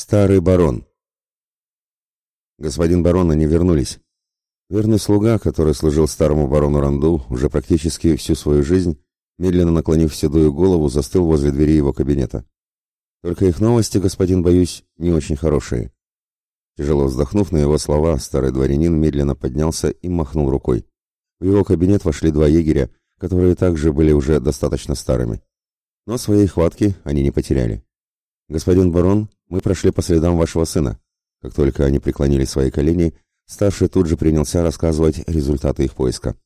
Старый барон. Господин барон, они вернулись. Верный слуга, который служил старому барону Ранду уже практически всю свою жизнь, медленно наклонив седую голову, застыл возле двери его кабинета. Только их новости, господин, боюсь, не очень хорошие. Тяжело вздохнув на его слова, старый дворянин медленно поднялся и махнул рукой. В его кабинет вошли два егеря, которые также были уже достаточно старыми. Но своей хватки они не потеряли. «Господин барон, мы прошли по следам вашего сына». Как только они преклонили свои колени, старший тут же принялся рассказывать результаты их поиска.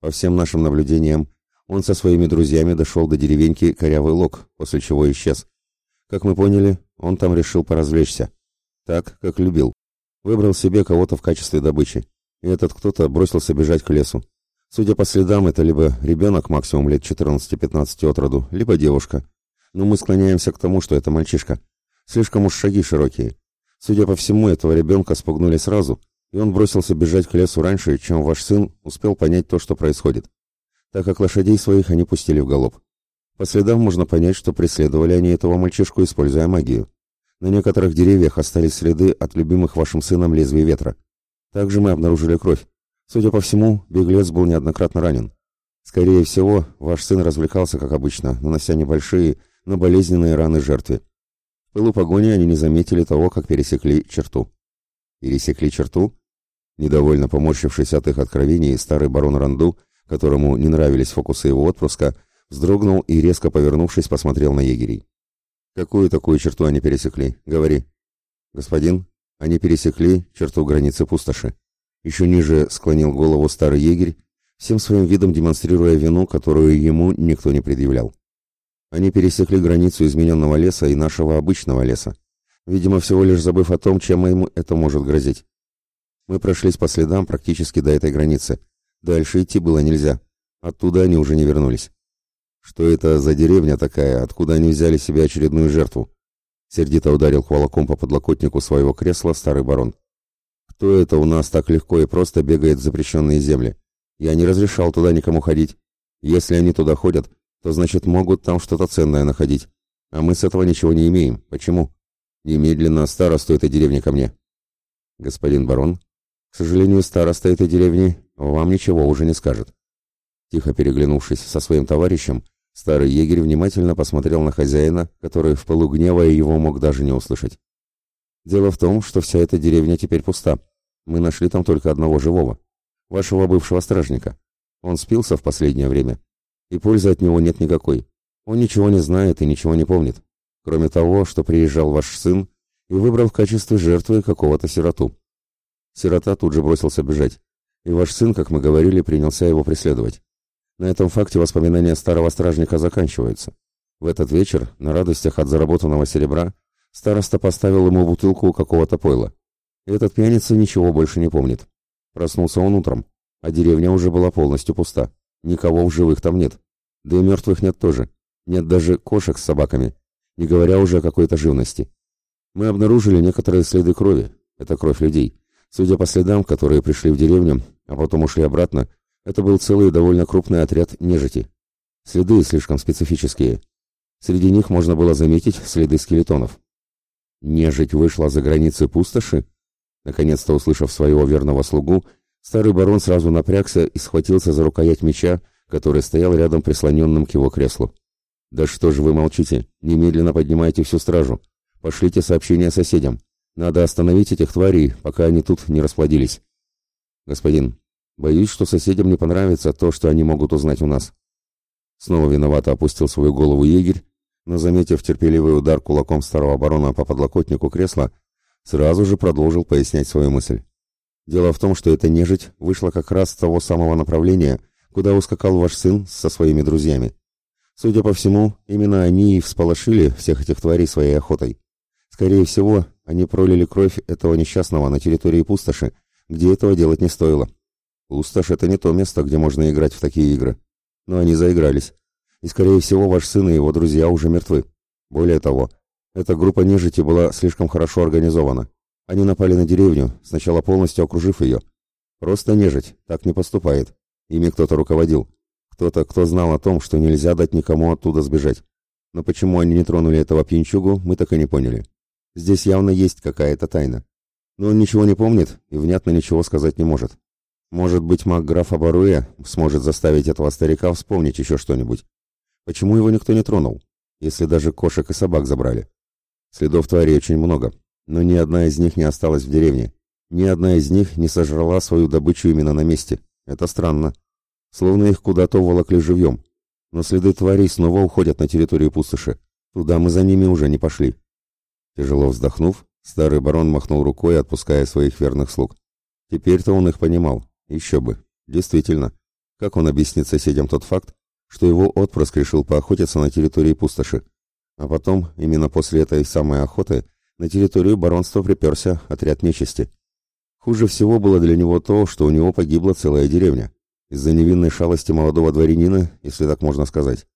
По всем нашим наблюдениям, он со своими друзьями дошел до деревеньки Корявый Лог, после чего исчез. Как мы поняли, он там решил поразвлечься. Так, как любил. Выбрал себе кого-то в качестве добычи. И этот кто-то бросился бежать к лесу. Судя по следам, это либо ребенок максимум лет 14-15 от роду, либо девушка. Но мы склоняемся к тому, что это мальчишка. Слишком уж шаги широкие. Судя по всему, этого ребенка спугнули сразу, и он бросился бежать к лесу раньше, чем ваш сын успел понять то, что происходит. Так как лошадей своих они пустили в галоп. По следам можно понять, что преследовали они этого мальчишку, используя магию. На некоторых деревьях остались следы от любимых вашим сыном лезвий ветра. Также мы обнаружили кровь. Судя по всему, беглец был неоднократно ранен. Скорее всего, ваш сын развлекался, как обычно, нанося небольшие, но болезненные раны жертве. В пылу погони они не заметили того, как пересекли черту. Пересекли черту? Недовольно поморщившись от их откровений, старый барон Ранду, которому не нравились фокусы его отпрыска, вздрогнул и, резко повернувшись, посмотрел на егерей. «Какую такую черту они пересекли? Говори». «Господин, они пересекли черту границы пустоши». Еще ниже склонил голову старый егерь, всем своим видом демонстрируя вину, которую ему никто не предъявлял. Они пересекли границу измененного леса и нашего обычного леса, видимо, всего лишь забыв о том, чем ему это может грозить. Мы прошлись по следам практически до этой границы. Дальше идти было нельзя. Оттуда они уже не вернулись. Что это за деревня такая, откуда они взяли себе очередную жертву? Сердито ударил кулаком по подлокотнику своего кресла старый барон. Кто это у нас так легко и просто бегает в запрещенные земли? Я не разрешал туда никому ходить. Если они туда ходят, то значит могут там что-то ценное находить. А мы с этого ничего не имеем. Почему? Немедленно старосту этой деревни ко мне. Господин барон, к сожалению, староста этой деревни вам ничего уже не скажет. Тихо переглянувшись со своим товарищем, старый егерь внимательно посмотрел на хозяина, который в пылу гнева его мог даже не услышать. Дело в том, что вся эта деревня теперь пуста. Мы нашли там только одного живого, вашего бывшего стражника. Он спился в последнее время и пользы от него нет никакой. Он ничего не знает и ничего не помнит, кроме того, что приезжал ваш сын и выбрал в качестве жертвы какого-то сироту. Сирота тут же бросился бежать, и ваш сын, как мы говорили, принялся его преследовать. На этом факте воспоминания старого стражника заканчиваются. В этот вечер, на радостях от заработанного серебра, староста поставил ему бутылку какого-то пойла. Этот пьяница ничего больше не помнит. Проснулся он утром, а деревня уже была полностью пуста. Никого в живых там нет. Да и мертвых нет тоже. Нет даже кошек с собаками, не говоря уже о какой-то живности. Мы обнаружили некоторые следы крови. Это кровь людей. Судя по следам, которые пришли в деревню, а потом ушли обратно, это был целый довольно крупный отряд нежити. Следы слишком специфические. Среди них можно было заметить следы скелетонов. Нежить вышла за границы пустоши? Наконец-то услышав своего верного слугу, Старый барон сразу напрягся и схватился за рукоять меча, который стоял рядом прислоненным к его креслу. «Да что же вы молчите? Немедленно поднимайте всю стражу. Пошлите сообщение соседям. Надо остановить этих тварей, пока они тут не расплодились». «Господин, боюсь, что соседям не понравится то, что они могут узнать у нас». Снова виновато опустил свою голову егерь, но, заметив терпеливый удар кулаком старого барона по подлокотнику кресла, сразу же продолжил пояснять свою мысль. Дело в том, что эта нежить вышла как раз с того самого направления, куда ускакал ваш сын со своими друзьями. Судя по всему, именно они и всполошили всех этих тварей своей охотой. Скорее всего, они пролили кровь этого несчастного на территории пустоши, где этого делать не стоило. Пустошь — это не то место, где можно играть в такие игры. Но они заигрались. И, скорее всего, ваш сын и его друзья уже мертвы. Более того, эта группа нежити была слишком хорошо организована. Они напали на деревню, сначала полностью окружив ее. Просто нежить, так не поступает. Ими кто-то руководил. Кто-то, кто знал о том, что нельзя дать никому оттуда сбежать. Но почему они не тронули этого пьянчугу, мы так и не поняли. Здесь явно есть какая-то тайна. Но он ничего не помнит и внятно ничего сказать не может. Может быть, маг графа Баруэ сможет заставить этого старика вспомнить еще что-нибудь. Почему его никто не тронул, если даже кошек и собак забрали? Следов твари очень много, но ни одна из них не осталась в деревне. Ни одна из них не сожрала свою добычу именно на месте. Это странно. Словно их куда-то уволокли живьем. Но следы тварей снова уходят на территорию пустоши. Туда мы за ними уже не пошли. Тяжело вздохнув, старый барон махнул рукой, отпуская своих верных слуг. Теперь-то он их понимал. Еще бы. Действительно. Как он объяснит соседям тот факт, что его отпрыск решил поохотиться на территории пустоши? А потом, именно после этой самой охоты, на территорию баронства приперся отряд нечисти. Хуже всего было для него то, что у него погибла целая деревня. Из-за невинной шалости молодого дворянина, если так можно сказать.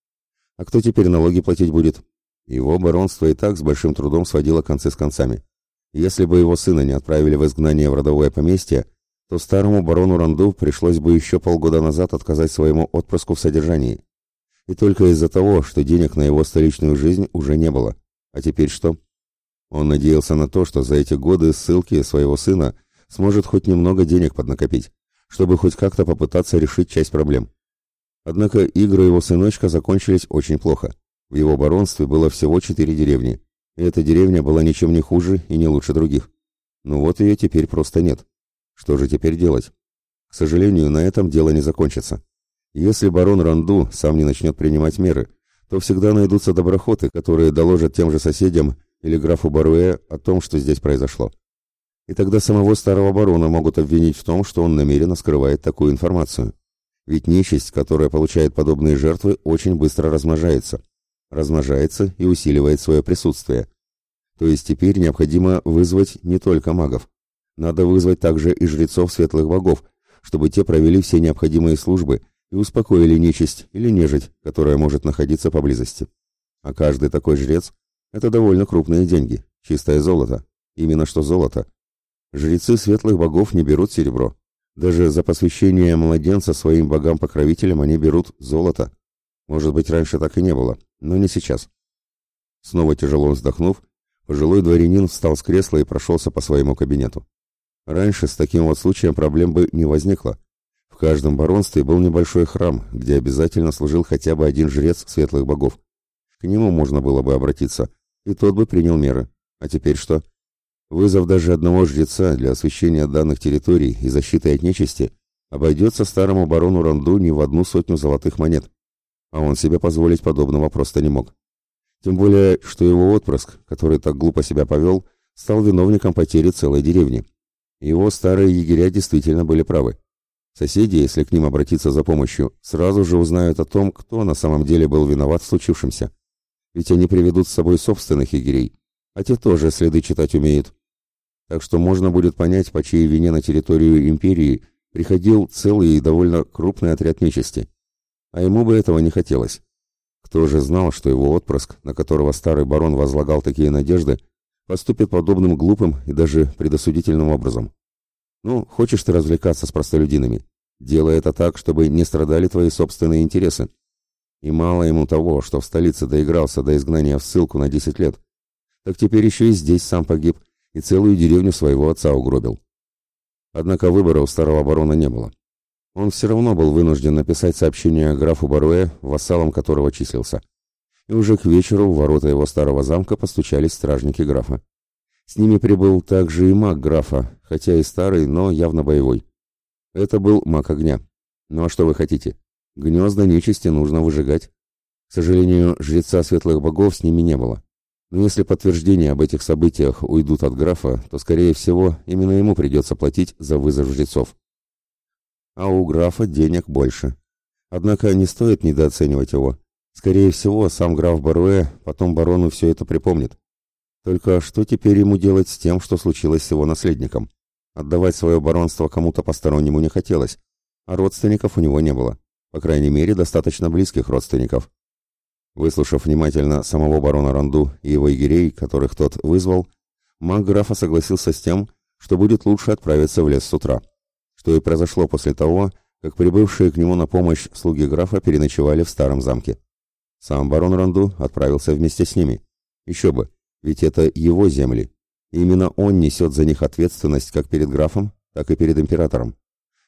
А кто теперь налоги платить будет? Его баронство и так с большим трудом сводило концы с концами. Если бы его сына не отправили в изгнание в родовое поместье, то старому барону Ранду пришлось бы еще полгода назад отказать своему отпрыску в содержании. И только из-за того, что денег на его столичную жизнь уже не было. А теперь что? Он надеялся на то, что за эти годы ссылки своего сына сможет хоть немного денег поднакопить, чтобы хоть как-то попытаться решить часть проблем. Однако игры его сыночка закончились очень плохо. В его баронстве было всего четыре деревни, и эта деревня была ничем не хуже и не лучше других. Но вот ее теперь просто нет. Что же теперь делать? К сожалению, на этом дело не закончится. Если барон Ранду сам не начнет принимать меры, то всегда найдутся доброхоты, которые доложат тем же соседям или графу Баруэ о том, что здесь произошло. И тогда самого старого барона могут обвинить в том, что он намеренно скрывает такую информацию. Ведь нечисть, которая получает подобные жертвы, очень быстро размножается. Размножается и усиливает свое присутствие. То есть теперь необходимо вызвать не только магов. Надо вызвать также и жрецов светлых богов, чтобы те провели все необходимые службы и успокоили нечисть или нежить, которая может находиться поблизости. А каждый такой жрец – это довольно крупные деньги, чистое золото. Именно что золото. Жрецы светлых богов не берут серебро. Даже за посвящение младенца своим богам-покровителям они берут золото. Может быть, раньше так и не было, но не сейчас. Снова тяжело вздохнув, пожилой дворянин встал с кресла и прошелся по своему кабинету. Раньше с таким вот случаем проблем бы не возникло. В каждом баронстве был небольшой храм, где обязательно служил хотя бы один жрец светлых богов. К нему можно было бы обратиться, и тот бы принял меры. А теперь что? Вызов даже одного жреца для освещения данных территорий и защиты от нечисти обойдется старому барону Ранду не в одну сотню золотых монет. А он себе позволить подобного просто не мог. Тем более, что его отпрыск, который так глупо себя повел, стал виновником потери целой деревни. Его старые егеря действительно были правы. Соседи, если к ним обратиться за помощью, сразу же узнают о том, кто на самом деле был виноват в случившемся. Ведь они приведут с собой собственных егерей, а те тоже следы читать умеют. Так что можно будет понять, по чьей вине на территорию империи приходил целый и довольно крупный отряд нечисти. А ему бы этого не хотелось. Кто же знал, что его отпрыск, на которого старый барон возлагал такие надежды, поступит подобным глупым и даже предосудительным образом. Ну, хочешь ты развлекаться с простолюдинами? Делай это так, чтобы не страдали твои собственные интересы. И мало ему того, что в столице доигрался до изгнания в ссылку на 10 лет, так теперь еще и здесь сам погиб и целую деревню своего отца угробил. Однако выбора у старого барона не было. Он все равно был вынужден написать сообщение графу Баруэ, вассалом которого числился и уже к вечеру в ворота его старого замка постучались стражники графа. С ними прибыл также и маг графа, хотя и старый, но явно боевой. Это был маг огня. Ну а что вы хотите? Гнезда нечисти нужно выжигать. К сожалению, жреца светлых богов с ними не было. Но если подтверждения об этих событиях уйдут от графа, то, скорее всего, именно ему придется платить за вызов жрецов. А у графа денег больше. Однако не стоит недооценивать его. Скорее всего, сам граф Баруэ потом барону все это припомнит. Только что теперь ему делать с тем, что случилось с его наследником? Отдавать свое баронство кому-то постороннему не хотелось, а родственников у него не было. По крайней мере, достаточно близких родственников. Выслушав внимательно самого барона Ранду и его егерей, которых тот вызвал, маг графа согласился с тем, что будет лучше отправиться в лес с утра. Что и произошло после того, как прибывшие к нему на помощь слуги графа переночевали в старом замке. Сам барон Ранду отправился вместе с ними. Еще бы, ведь это его земли, И именно он несет за них ответственность как перед графом, так и перед императором.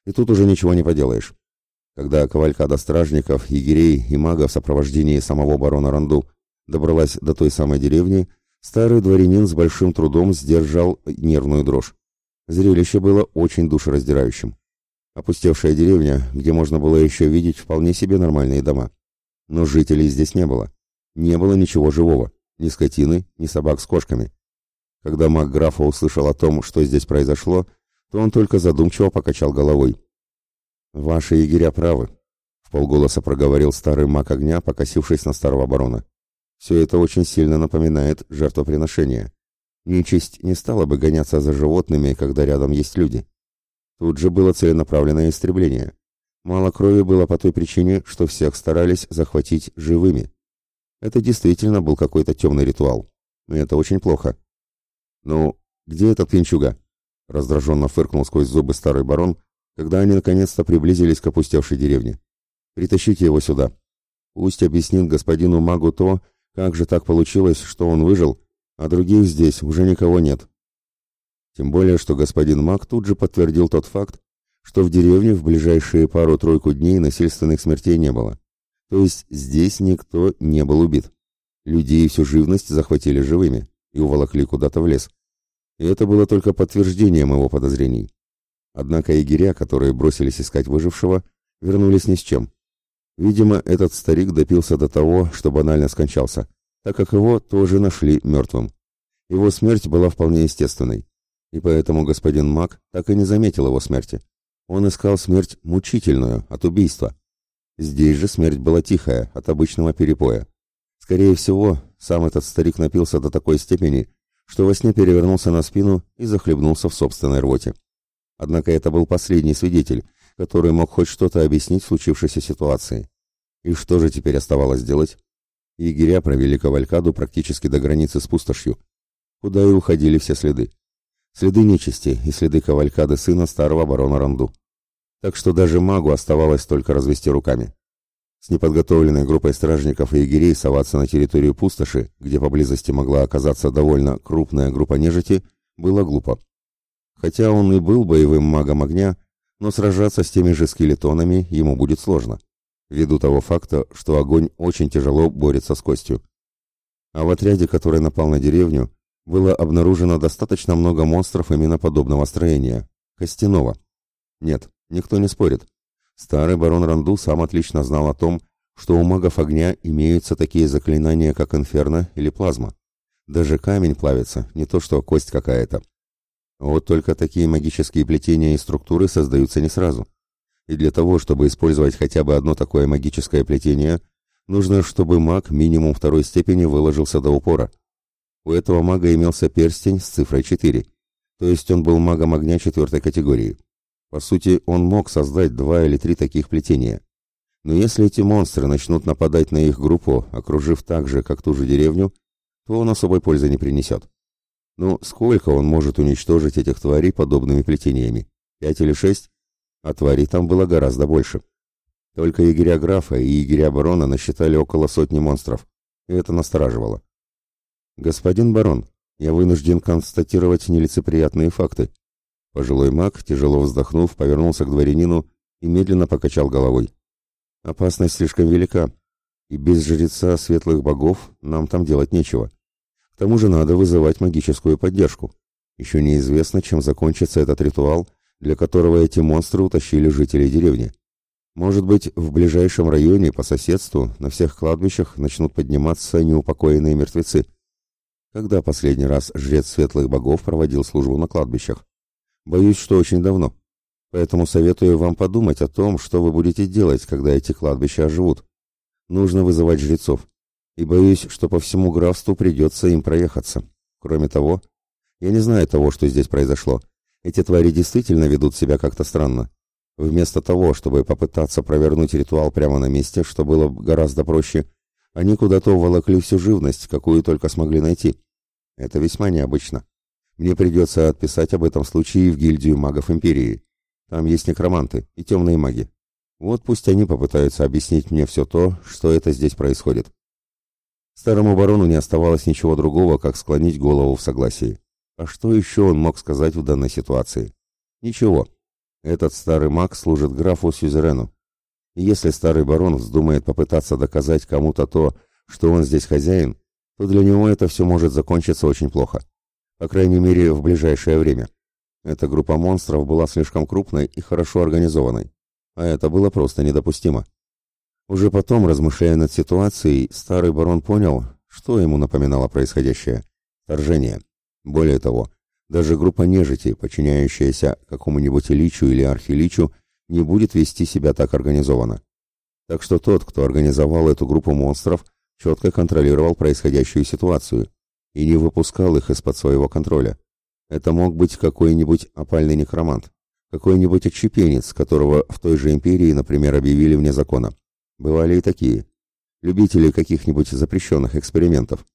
И тут уже ничего не поделаешь. Когда кавалькада стражников, егерей и магов в сопровождении самого барона Ранду добралась до той самой деревни, старый дворянин с большим трудом сдержал нервную дрожь. Зрелище было очень душераздирающим. Опустевшая деревня, где можно было еще видеть вполне себе нормальные дома. Но жителей здесь не было. Не было ничего живого, ни скотины, ни собак с кошками. Когда маг графа услышал о том, что здесь произошло, то он только задумчиво покачал головой. «Ваши егеря правы», — в полголоса проговорил старый маг огня, покосившись на старого барона. «Все это очень сильно напоминает жертвоприношение. Нечисть не стала бы гоняться за животными, когда рядом есть люди. Тут же было целенаправленное истребление. Мало крови было по той причине, что всех старались захватить живыми. Это действительно был какой-то темный ритуал. И это очень плохо. «Ну, где этот пьянчуга?» Раздраженно фыркнул сквозь зубы старый барон, когда они наконец-то приблизились к опустевшей деревне. «Притащите его сюда. Пусть объяснит господину магу то, как же так получилось, что он выжил, а других здесь уже никого нет. Тем более, что господин Мак тут же подтвердил тот факт, что в деревне в ближайшие пару-тройку дней насильственных смертей не было. То есть здесь никто не был убит. Людей и всю живность захватили живыми и уволокли куда-то в лес. И это было только подтверждением его подозрений. Однако егеря, которые бросились искать выжившего, вернулись ни с чем. Видимо, этот старик допился до того, что банально скончался, так как его тоже нашли мертвым. Его смерть была вполне естественной и поэтому господин Мак так и не заметил его смерти. Он искал смерть мучительную, от убийства. Здесь же смерть была тихая, от обычного перепоя. Скорее всего, сам этот старик напился до такой степени, что во сне перевернулся на спину и захлебнулся в собственной рвоте. Однако это был последний свидетель, который мог хоть что-то объяснить случившейся ситуации. И что же теперь оставалось делать? Егеря провели кавалькаду практически до границы с пустошью, куда и уходили все следы следы нечисти и следы кавалькады сына старого барона Ранду. Так что даже магу оставалось только развести руками. С неподготовленной группой стражников и егерей соваться на территорию пустоши, где поблизости могла оказаться довольно крупная группа нежити, было глупо. Хотя он и был боевым магом огня, но сражаться с теми же скелетонами ему будет сложно, ввиду того факта, что огонь очень тяжело борется с костью. А в отряде, который напал на деревню, было обнаружено достаточно много монстров именно подобного строения, костяного. Нет, никто не спорит. Старый барон Ранду сам отлично знал о том, что у магов огня имеются такие заклинания, как инферно или плазма. Даже камень плавится, не то что кость какая-то. Вот только такие магические плетения и структуры создаются не сразу. И для того, чтобы использовать хотя бы одно такое магическое плетение, нужно, чтобы маг минимум второй степени выложился до упора – у этого мага имелся перстень с цифрой 4, то есть он был магом огня четвертой категории. По сути, он мог создать два или три таких плетения. Но если эти монстры начнут нападать на их группу, окружив так же, как ту же деревню, то он особой пользы не принесет. Ну, сколько он может уничтожить этих тварей подобными плетениями? Пять или шесть? А тварей там было гораздо больше. Только егеря графа и егеря барона насчитали около сотни монстров, и это настораживало. «Господин барон, я вынужден констатировать нелицеприятные факты». Пожилой маг, тяжело вздохнув, повернулся к дворянину и медленно покачал головой. «Опасность слишком велика, и без жреца светлых богов нам там делать нечего. К тому же надо вызывать магическую поддержку. Еще неизвестно, чем закончится этот ритуал, для которого эти монстры утащили жителей деревни. Может быть, в ближайшем районе по соседству на всех кладбищах начнут подниматься неупокоенные мертвецы. Когда последний раз жрец светлых богов проводил службу на кладбищах? Боюсь, что очень давно. Поэтому советую вам подумать о том, что вы будете делать, когда эти кладбища оживут. Нужно вызывать жрецов. И боюсь, что по всему графству придется им проехаться. Кроме того, я не знаю того, что здесь произошло. Эти твари действительно ведут себя как-то странно. Вместо того, чтобы попытаться провернуть ритуал прямо на месте, что было гораздо проще, они куда-то уволокли всю живность, какую только смогли найти. Это весьма необычно. Мне придется отписать об этом случае в гильдию магов Империи. Там есть некроманты и темные маги. Вот пусть они попытаются объяснить мне все то, что это здесь происходит. Старому барону не оставалось ничего другого, как склонить голову в согласии. А что еще он мог сказать в данной ситуации? Ничего. Этот старый маг служит графу Сюзерену. И если старый барон вздумает попытаться доказать кому-то то, что он здесь хозяин, то для него это все может закончиться очень плохо. По крайней мере, в ближайшее время. Эта группа монстров была слишком крупной и хорошо организованной. А это было просто недопустимо. Уже потом, размышляя над ситуацией, старый барон понял, что ему напоминало происходящее. Вторжение. Более того, даже группа нежити, подчиняющаяся какому-нибудь личу или архиличу, не будет вести себя так организованно. Так что тот, кто организовал эту группу монстров, четко контролировал происходящую ситуацию и не выпускал их из-под своего контроля. Это мог быть какой-нибудь опальный некромант, какой-нибудь отщепенец, которого в той же империи, например, объявили вне закона. Бывали и такие. Любители каких-нибудь запрещенных экспериментов.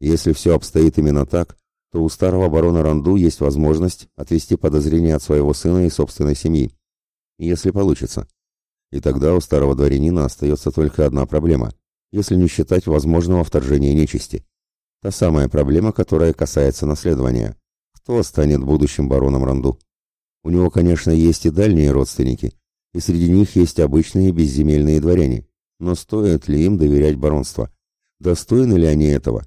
Если все обстоит именно так, то у старого барона Ранду есть возможность отвести подозрения от своего сына и собственной семьи. Если получится. И тогда у старого дворянина остается только одна проблема, если не считать возможного вторжения нечисти. Та самая проблема, которая касается наследования. Кто станет будущим бароном Ранду? У него, конечно, есть и дальние родственники, и среди них есть обычные безземельные дворяне. Но стоит ли им доверять баронство? Достойны ли они этого?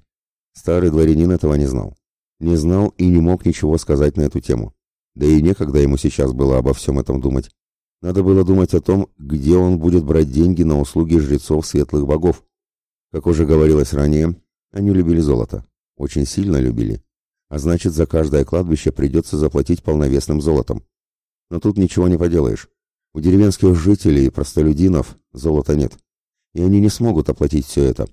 Старый дворянин этого не знал не знал и не мог ничего сказать на эту тему. Да и некогда ему сейчас было обо всем этом думать. Надо было думать о том, где он будет брать деньги на услуги жрецов светлых богов. Как уже говорилось ранее, они любили золото. Очень сильно любили. А значит, за каждое кладбище придется заплатить полновесным золотом. Но тут ничего не поделаешь. У деревенских жителей и простолюдинов золота нет. И они не смогут оплатить все это.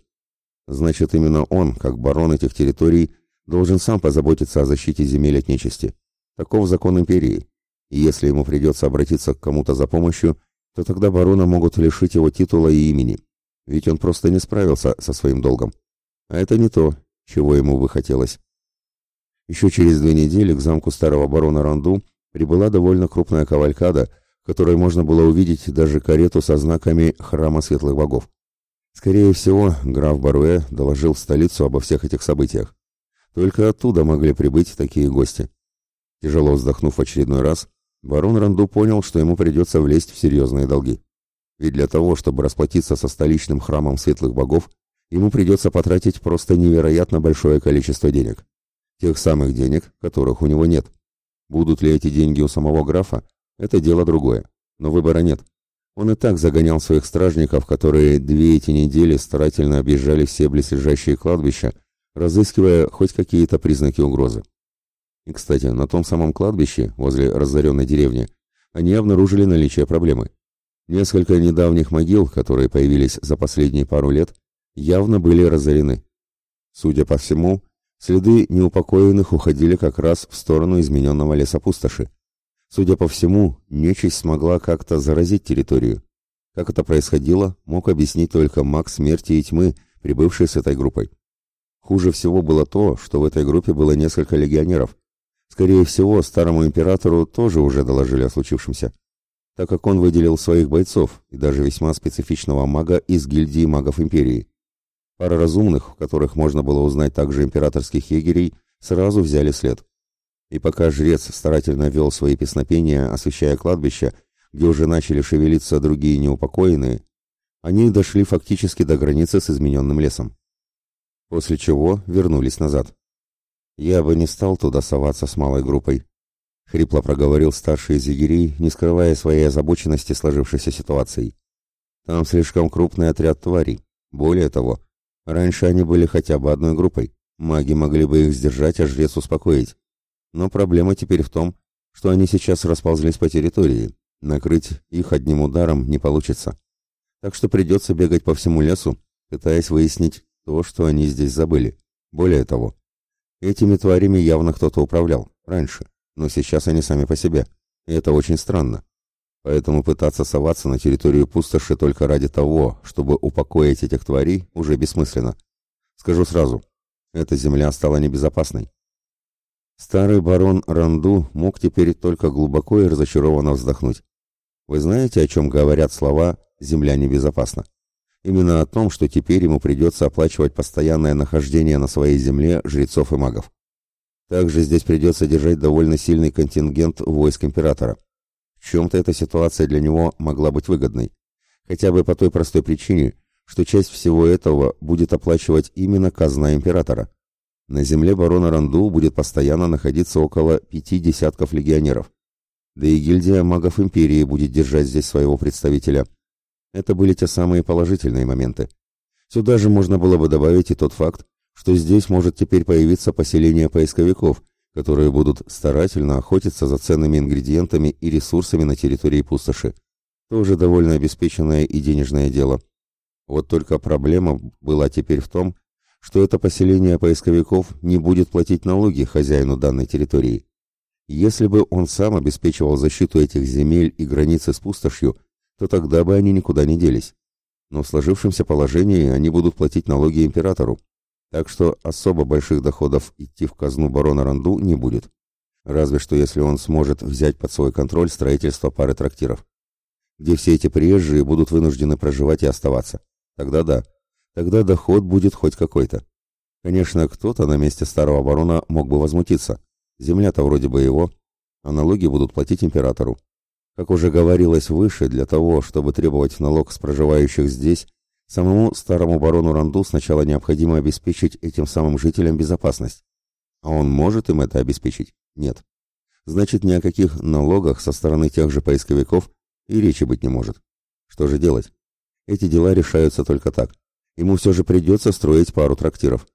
Значит, именно он, как барон этих территорий, должен сам позаботиться о защите земель от нечисти. Таков закон империи. И если ему придется обратиться к кому-то за помощью, то тогда барона могут лишить его титула и имени. Ведь он просто не справился со своим долгом. А это не то, чего ему бы хотелось. Еще через две недели к замку старого барона Ранду прибыла довольно крупная кавалькада, которой можно было увидеть даже карету со знаками храма светлых богов. Скорее всего, граф Баруэ доложил в столицу обо всех этих событиях. Только оттуда могли прибыть такие гости. Тяжело вздохнув в очередной раз, барон Ранду понял, что ему придется влезть в серьезные долги. Ведь для того, чтобы расплатиться со столичным храмом светлых богов, ему придется потратить просто невероятно большое количество денег. Тех самых денег, которых у него нет. Будут ли эти деньги у самого графа, это дело другое. Но выбора нет. Он и так загонял своих стражников, которые две эти недели старательно объезжали все близлежащие кладбища, разыскивая хоть какие-то признаки угрозы. И, кстати, на том самом кладбище, возле разоренной деревни, они обнаружили наличие проблемы. Несколько недавних могил, которые появились за последние пару лет, явно были разорены. Судя по всему, следы неупокоенных уходили как раз в сторону измененного леса пустоши. Судя по всему, нечисть смогла как-то заразить территорию. Как это происходило, мог объяснить только маг смерти и тьмы, прибывший с этой группой. Хуже всего было то, что в этой группе было несколько легионеров. Скорее всего, старому императору тоже уже доложили о случившемся, так как он выделил своих бойцов и даже весьма специфичного мага из гильдии магов империи. Пара разумных, в которых можно было узнать также императорских егерей, сразу взяли след. И пока жрец старательно вел свои песнопения, освещая кладбище, где уже начали шевелиться другие неупокоенные, они дошли фактически до границы с измененным лесом после чего вернулись назад. «Я бы не стал туда соваться с малой группой», — хрипло проговорил старший из егерей, не скрывая своей озабоченности сложившейся ситуацией. «Там слишком крупный отряд тварей. Более того, раньше они были хотя бы одной группой. Маги могли бы их сдержать, а жрец успокоить. Но проблема теперь в том, что они сейчас расползлись по территории. Накрыть их одним ударом не получится. Так что придется бегать по всему лесу, пытаясь выяснить, то, что они здесь забыли. Более того, этими тварями явно кто-то управлял раньше, но сейчас они сами по себе, и это очень странно. Поэтому пытаться соваться на территорию пустоши только ради того, чтобы упокоить этих тварей, уже бессмысленно. Скажу сразу, эта земля стала небезопасной. Старый барон Ранду мог теперь только глубоко и разочарованно вздохнуть. Вы знаете, о чем говорят слова «земля небезопасна»? Именно о том, что теперь ему придется оплачивать постоянное нахождение на своей земле жрецов и магов. Также здесь придется держать довольно сильный контингент войск императора. В чем-то эта ситуация для него могла быть выгодной. Хотя бы по той простой причине, что часть всего этого будет оплачивать именно казна императора. На земле барона Ранду будет постоянно находиться около пяти десятков легионеров. Да и гильдия магов империи будет держать здесь своего представителя. Это были те самые положительные моменты. Сюда же можно было бы добавить и тот факт, что здесь может теперь появиться поселение поисковиков, которые будут старательно охотиться за ценными ингредиентами и ресурсами на территории пустоши. Тоже довольно обеспеченное и денежное дело. Вот только проблема была теперь в том, что это поселение поисковиков не будет платить налоги хозяину данной территории. Если бы он сам обеспечивал защиту этих земель и границы с пустошью, то тогда бы они никуда не делись. Но в сложившемся положении они будут платить налоги императору, так что особо больших доходов идти в казну барона Ранду не будет. Разве что если он сможет взять под свой контроль строительство пары трактиров, где все эти приезжие будут вынуждены проживать и оставаться. Тогда да, тогда доход будет хоть какой-то. Конечно, кто-то на месте старого барона мог бы возмутиться. Земля-то вроде бы его, а налоги будут платить императору. Как уже говорилось выше, для того, чтобы требовать налог с проживающих здесь, Самому старому барону Ранду сначала необходимо обеспечить этим самым жителям безопасность. А он может им это обеспечить? Нет. Значит, ни о каких налогах со стороны тех же поисковиков и речи быть не может. Что же делать? Эти дела решаются только так. Ему все же придется строить пару трактиров.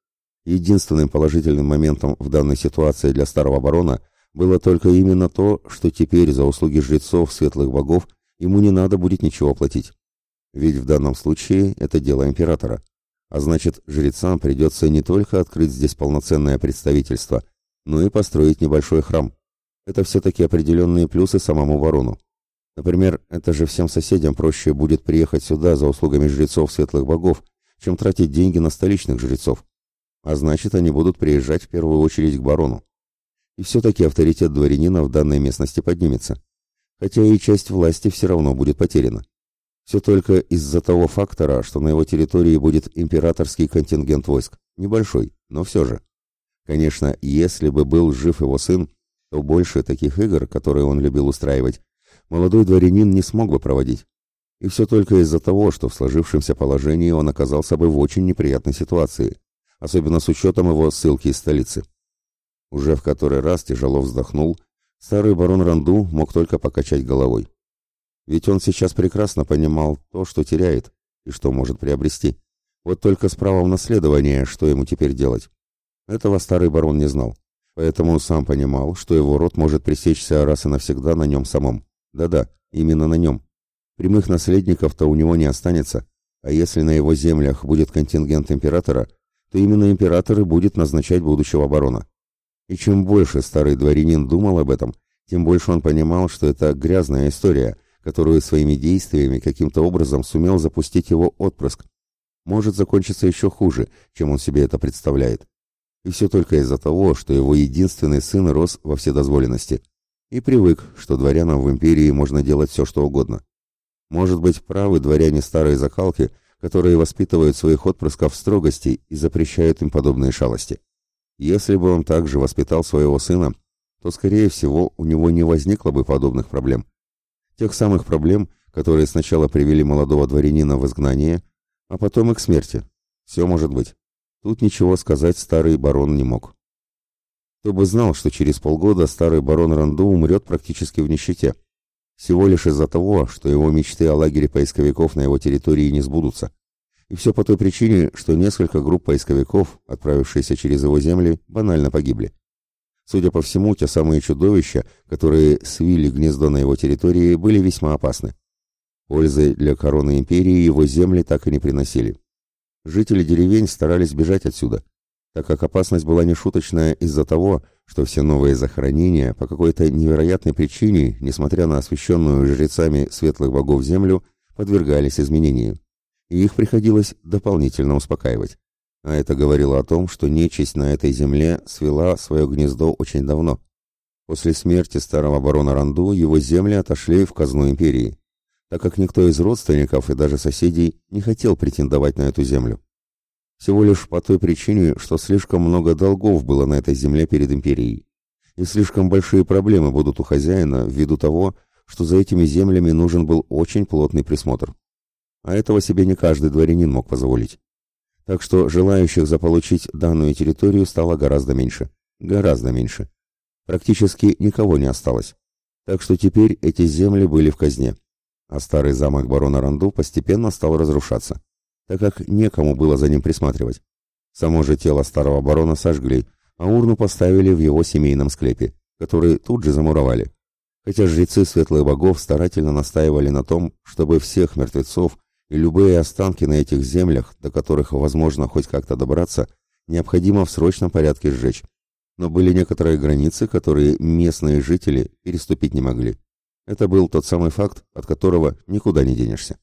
Единственным положительным моментом в данной ситуации для старого барона было только именно то, что теперь за услуги жрецов светлых богов ему не надо будет ничего платить. Ведь в данном случае это дело императора. А значит, жрецам придется не только открыть здесь полноценное представительство, но и построить небольшой храм. Это все-таки определенные плюсы самому ворону. Например, это же всем соседям проще будет приехать сюда за услугами жрецов светлых богов, чем тратить деньги на столичных жрецов. А значит, они будут приезжать в первую очередь к барону. И все-таки авторитет дворянина в данной местности поднимется. Хотя и часть власти все равно будет потеряна. Все только из-за того фактора, что на его территории будет императорский контингент войск. Небольшой, но все же. Конечно, если бы был жив его сын, то больше таких игр, которые он любил устраивать, молодой дворянин не смог бы проводить. И все только из-за того, что в сложившемся положении он оказался бы в очень неприятной ситуации, особенно с учетом его ссылки из столицы. Уже в который раз тяжело вздохнул, старый барон Ранду мог только покачать головой. Ведь он сейчас прекрасно понимал то, что теряет и что может приобрести. Вот только с правом наследования, что ему теперь делать? Этого старый барон не знал. Поэтому сам понимал, что его род может пресечься раз и навсегда на нем самом. Да-да, именно на нем. Прямых наследников-то у него не останется. А если на его землях будет контингент императора, то именно император и будет назначать будущего барона. И чем больше старый дворянин думал об этом, тем больше он понимал, что это грязная история, которую своими действиями каким-то образом сумел запустить его отпрыск, может закончиться еще хуже, чем он себе это представляет. И все только из-за того, что его единственный сын рос во вседозволенности и привык, что дворянам в империи можно делать все, что угодно. Может быть, правы дворяне старой закалки, которые воспитывают своих отпрысков в строгости и запрещают им подобные шалости. Если бы он также воспитал своего сына, то, скорее всего, у него не возникло бы подобных проблем. Тех самых проблем, которые сначала привели молодого дворянина в изгнание, а потом и к смерти. Все может быть. Тут ничего сказать старый барон не мог. Кто бы знал, что через полгода старый барон Ранду умрет практически в нищете. Всего лишь из-за того, что его мечты о лагере поисковиков на его территории не сбудутся. И все по той причине, что несколько групп поисковиков, отправившиеся через его земли, банально погибли. Судя по всему, те самые чудовища, которые свили гнездо на его территории, были весьма опасны. Пользы для короны империи его земли так и не приносили. Жители деревень старались бежать отсюда, так как опасность была нешуточная из-за того, что все новые захоронения по какой-то невероятной причине, несмотря на освященную жрецами светлых богов землю, подвергались изменению, и их приходилось дополнительно успокаивать. А это говорило о том, что нечисть на этой земле свела свое гнездо очень давно. После смерти старого барона Ранду его земли отошли в казну империи, так как никто из родственников и даже соседей не хотел претендовать на эту землю. Всего лишь по той причине, что слишком много долгов было на этой земле перед империей. И слишком большие проблемы будут у хозяина ввиду того, что за этими землями нужен был очень плотный присмотр. А этого себе не каждый дворянин мог позволить. Так что желающих заполучить данную территорию стало гораздо меньше. Гораздо меньше. Практически никого не осталось. Так что теперь эти земли были в казне. А старый замок барона Ранду постепенно стал разрушаться, так как некому было за ним присматривать. Само же тело старого барона сожгли, а урну поставили в его семейном склепе, который тут же замуровали. Хотя жрецы светлых богов старательно настаивали на том, чтобы всех мертвецов и любые останки на этих землях, до которых возможно хоть как-то добраться, необходимо в срочном порядке сжечь. Но были некоторые границы, которые местные жители переступить не могли. Это был тот самый факт, от которого никуда не денешься.